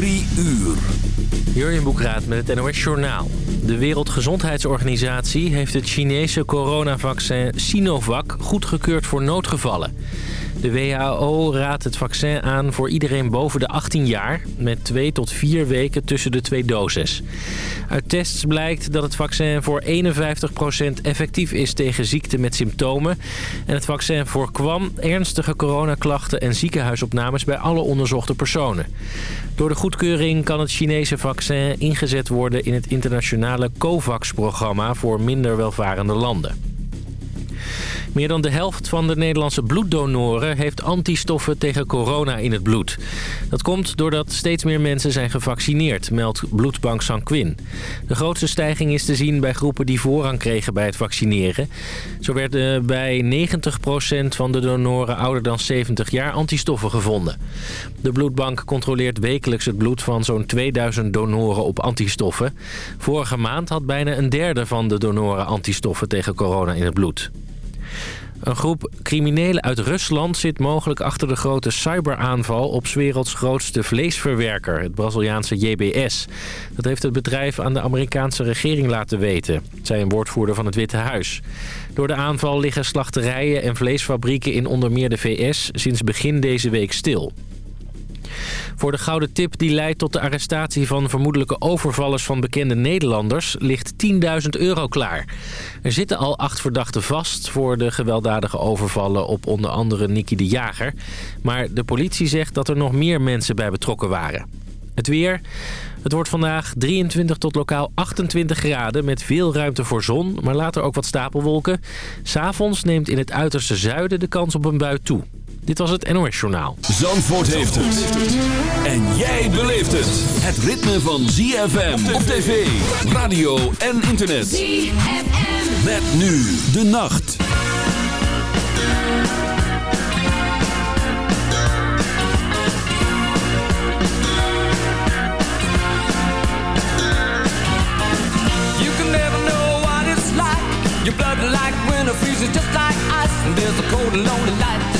Drie uur. Jurjen Boekraat met het NOS Journaal. De Wereldgezondheidsorganisatie heeft het Chinese coronavaccin Sinovac goedgekeurd voor noodgevallen. De WHO raadt het vaccin aan voor iedereen boven de 18 jaar... met 2 tot 4 weken tussen de twee doses. Uit tests blijkt dat het vaccin voor 51% effectief is tegen ziekte met symptomen. En het vaccin voorkwam ernstige coronaklachten en ziekenhuisopnames... bij alle onderzochte personen. Door de goedkeuring kan het Chinese vaccin ingezet worden... in het internationale COVAX-programma voor minder welvarende landen. Meer dan de helft van de Nederlandse bloeddonoren heeft antistoffen tegen corona in het bloed. Dat komt doordat steeds meer mensen zijn gevaccineerd, meldt Bloedbank Sanquin. De grootste stijging is te zien bij groepen die voorrang kregen bij het vaccineren. Zo werden bij 90% van de donoren ouder dan 70 jaar antistoffen gevonden. De bloedbank controleert wekelijks het bloed van zo'n 2000 donoren op antistoffen. Vorige maand had bijna een derde van de donoren antistoffen tegen corona in het bloed. Een groep criminelen uit Rusland zit mogelijk achter de grote cyberaanval op 's werelds grootste vleesverwerker, het Braziliaanse JBS. Dat heeft het bedrijf aan de Amerikaanse regering laten weten, zei een woordvoerder van het Witte Huis. Door de aanval liggen slachterijen en vleesfabrieken in onder meer de VS sinds begin deze week stil. Voor de gouden tip die leidt tot de arrestatie van vermoedelijke overvallers van bekende Nederlanders ligt 10.000 euro klaar. Er zitten al acht verdachten vast voor de gewelddadige overvallen op onder andere Nicky de Jager. Maar de politie zegt dat er nog meer mensen bij betrokken waren. Het weer. Het wordt vandaag 23 tot lokaal 28 graden met veel ruimte voor zon, maar later ook wat stapelwolken. S'avonds neemt in het uiterste zuiden de kans op een bui toe. Dit was het NOS Journaal. Zandvoort heeft het. En jij beleeft het. Het ritme van ZFM op tv, radio en internet. ZFM. Met nu de nacht. You can never know what it's like. Your blood like winter freezes just like ice. And there's a cold and lonely light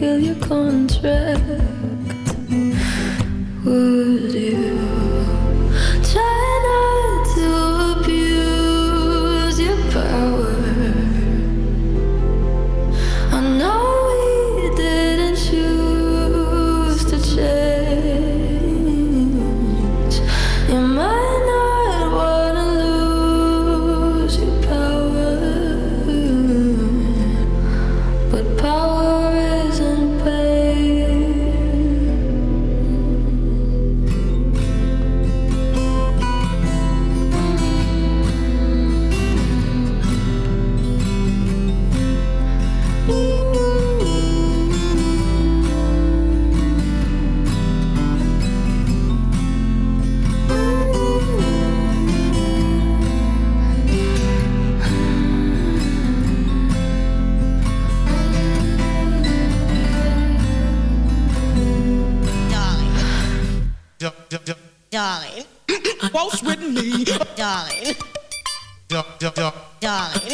kill your contract. darling.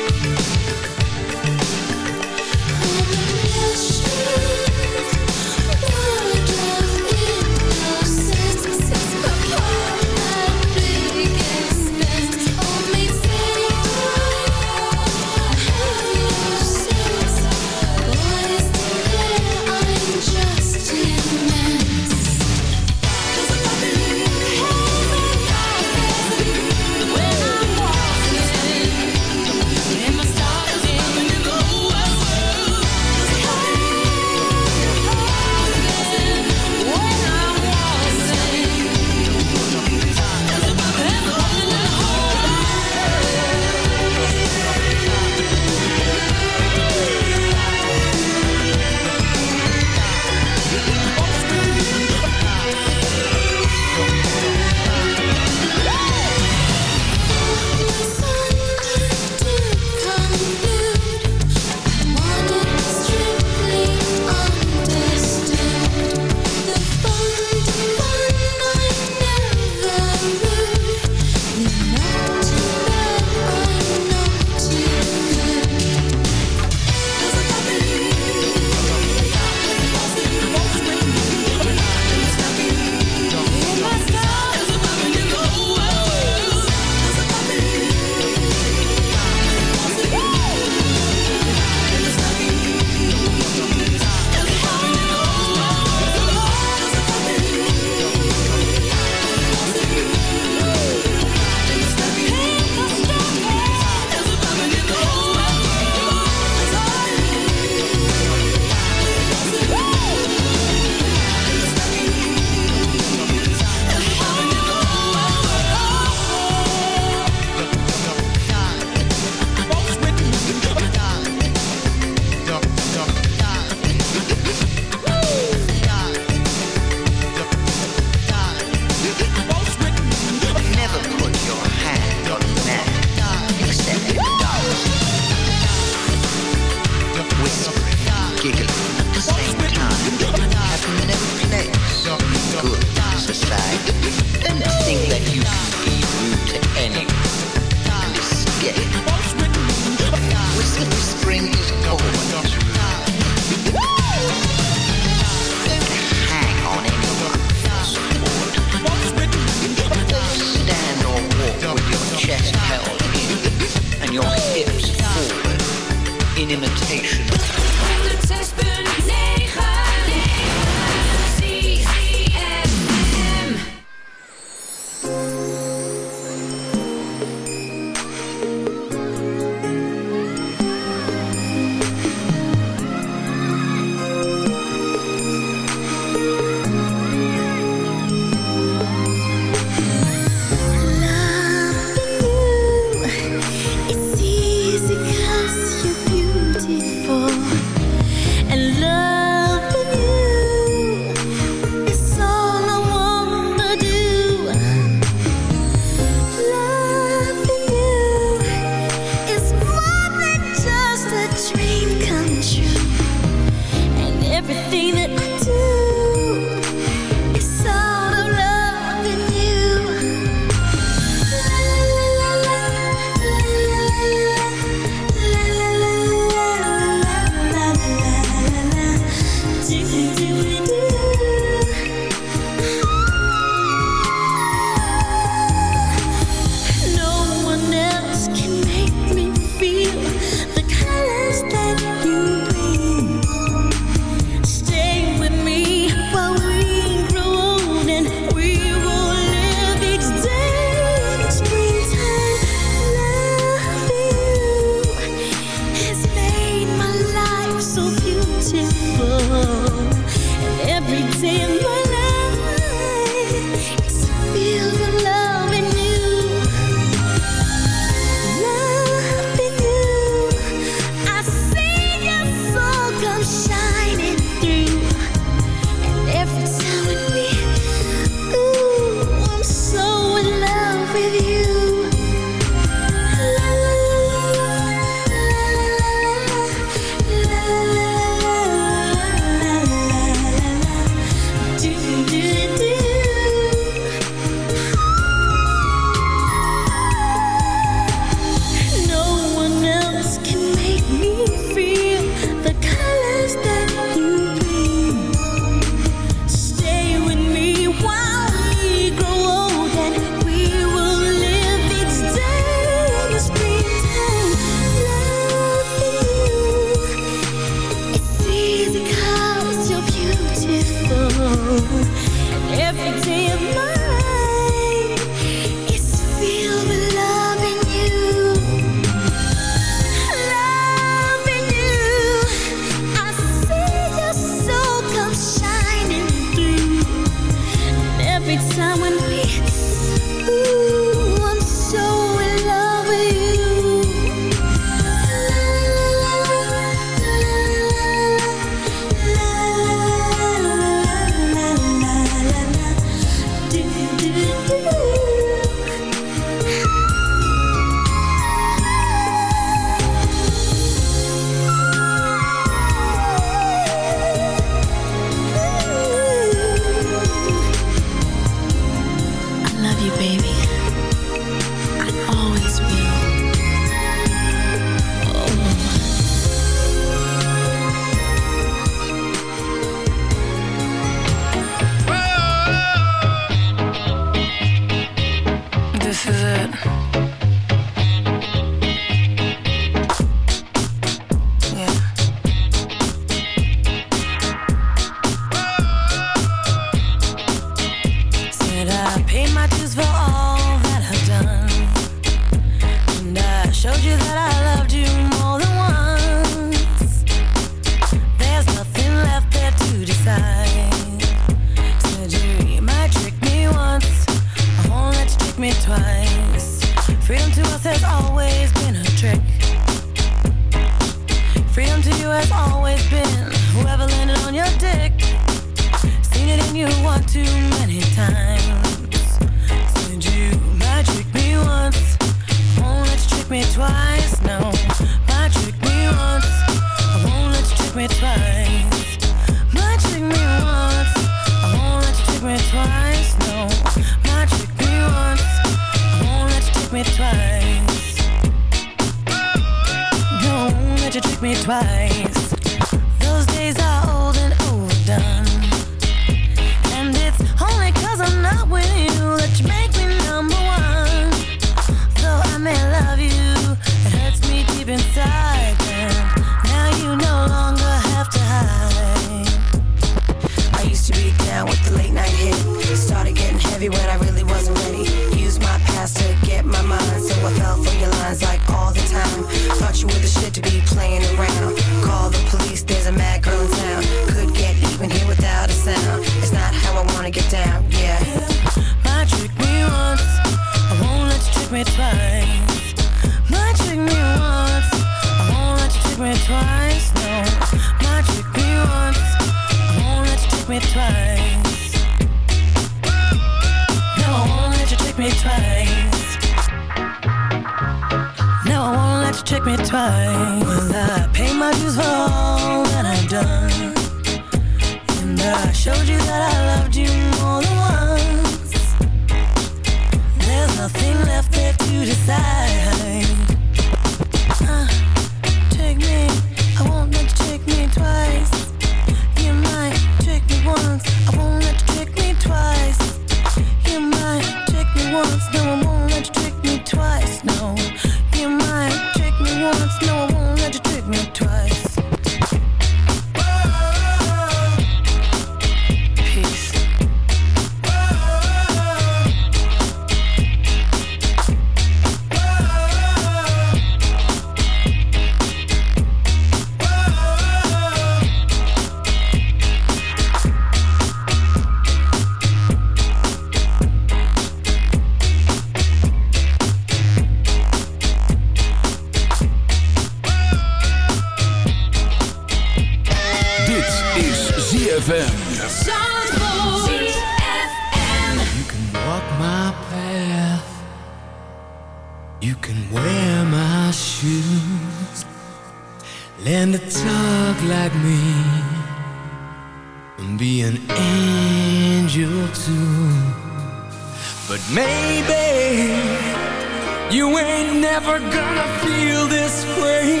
You ain't never gonna feel this way.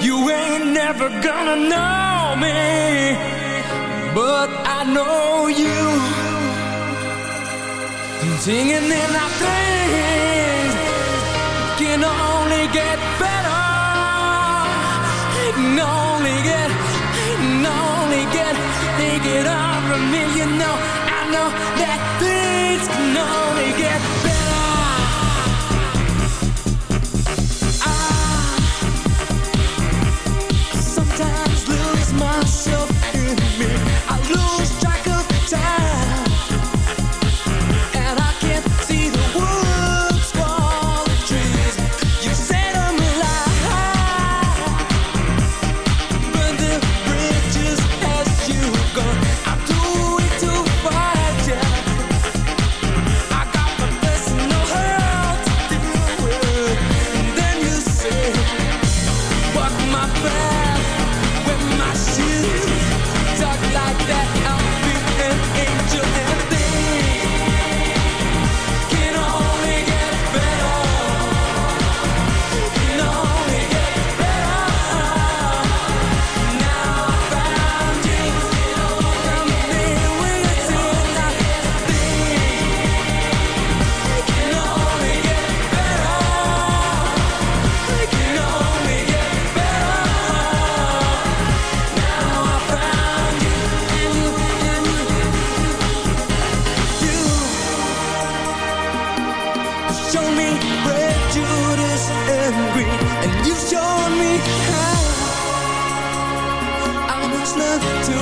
You ain't never gonna know me. But I know you. Singing in our things Can only get better. Can only get Can only get Thinking of a million. You know I know that things can only get better.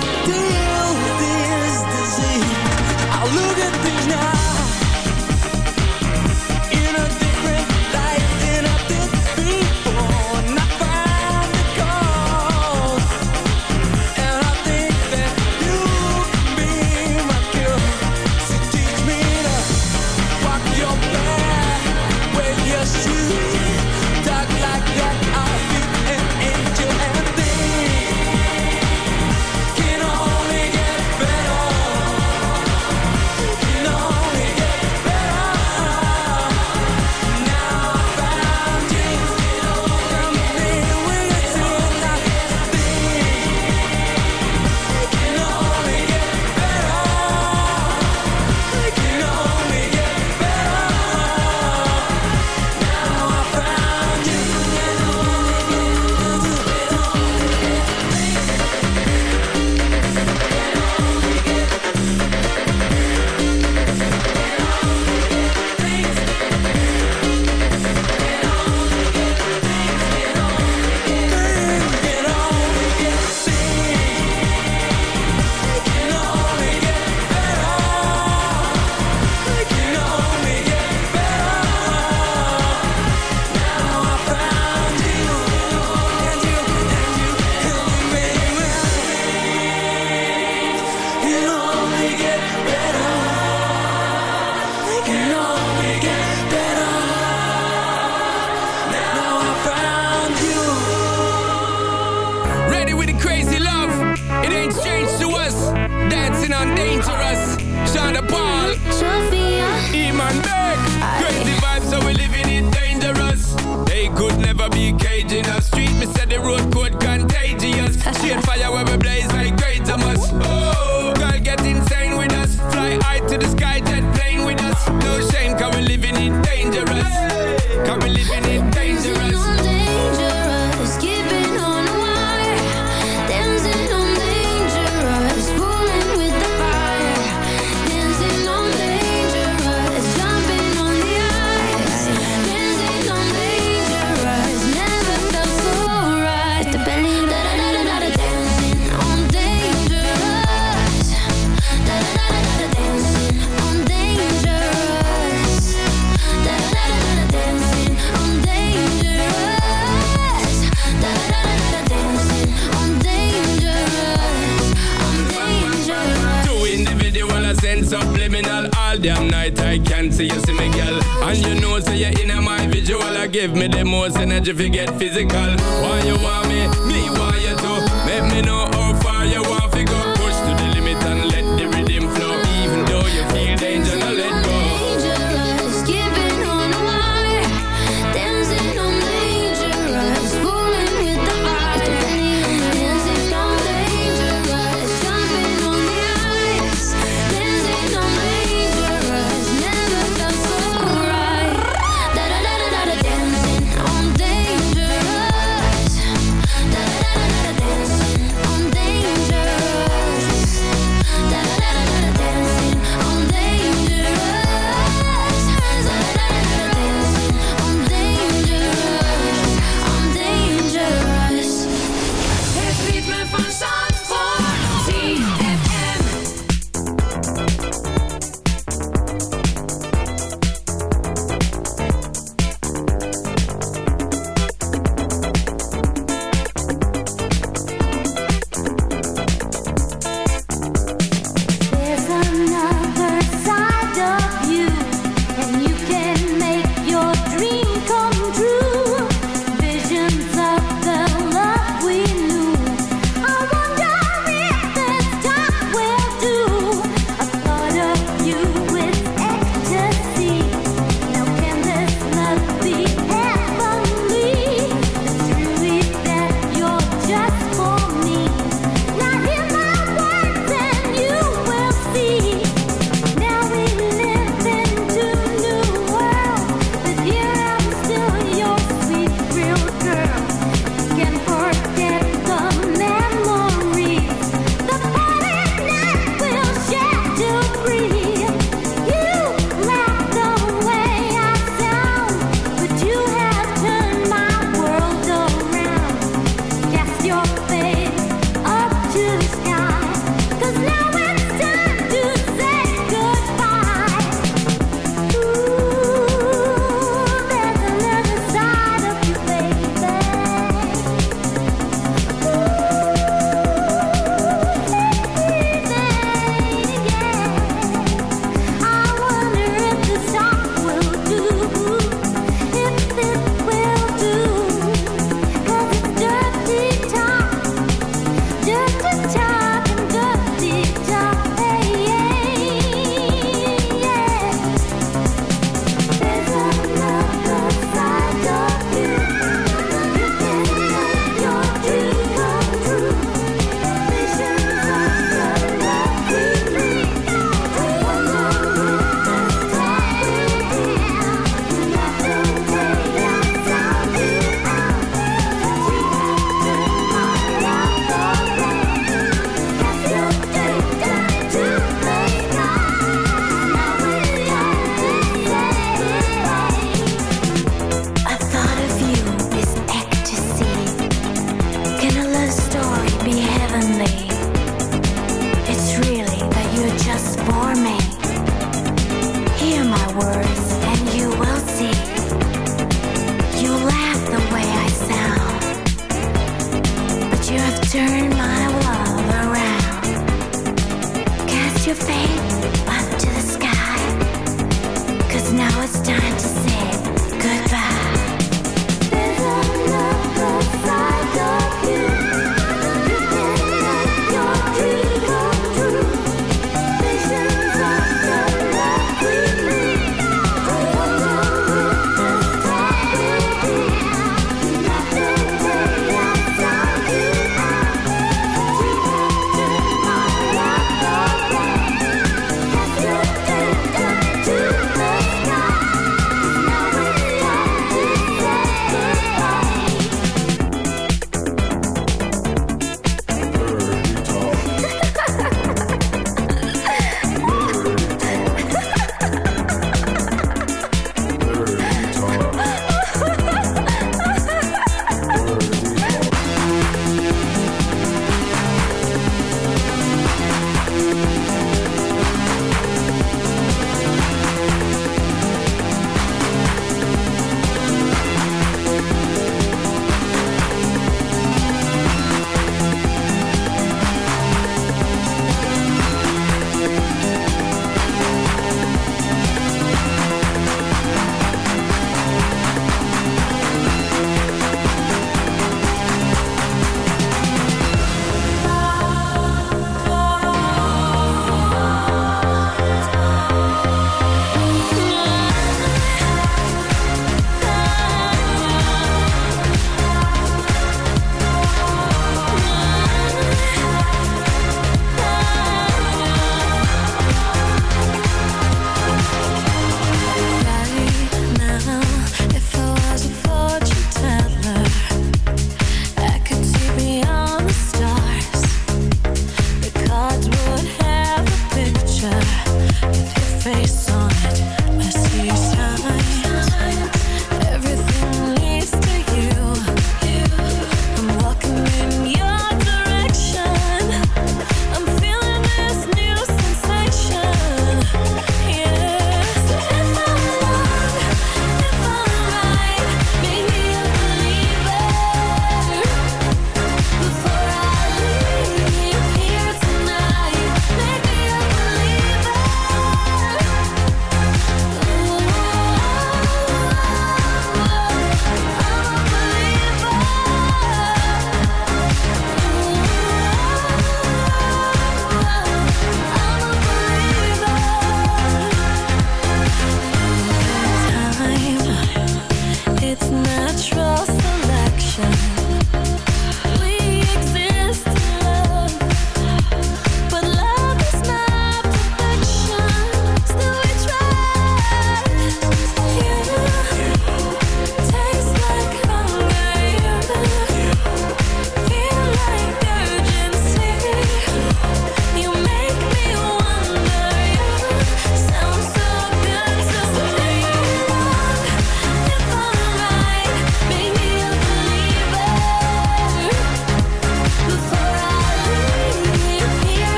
Damn.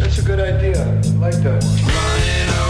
that's a good idea. I like that.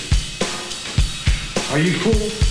Are you cool?